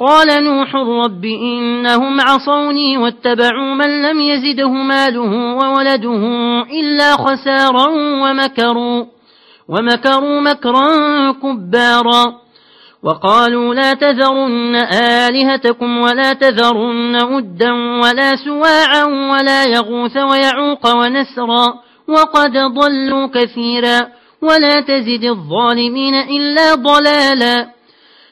قال نوح رب إنهم عصوني واتبعوا من لم يزده ماله وولده إلا خسارا ومكروا ومكروا مكرا كبارا وقالوا لا تذرن آلهتكم ولا تذرن أدا ولا سواعا ولا يغوث ويعوق ونسرا وقد ضلوا كثيرا ولا تزد الظالمين إلا ضلالا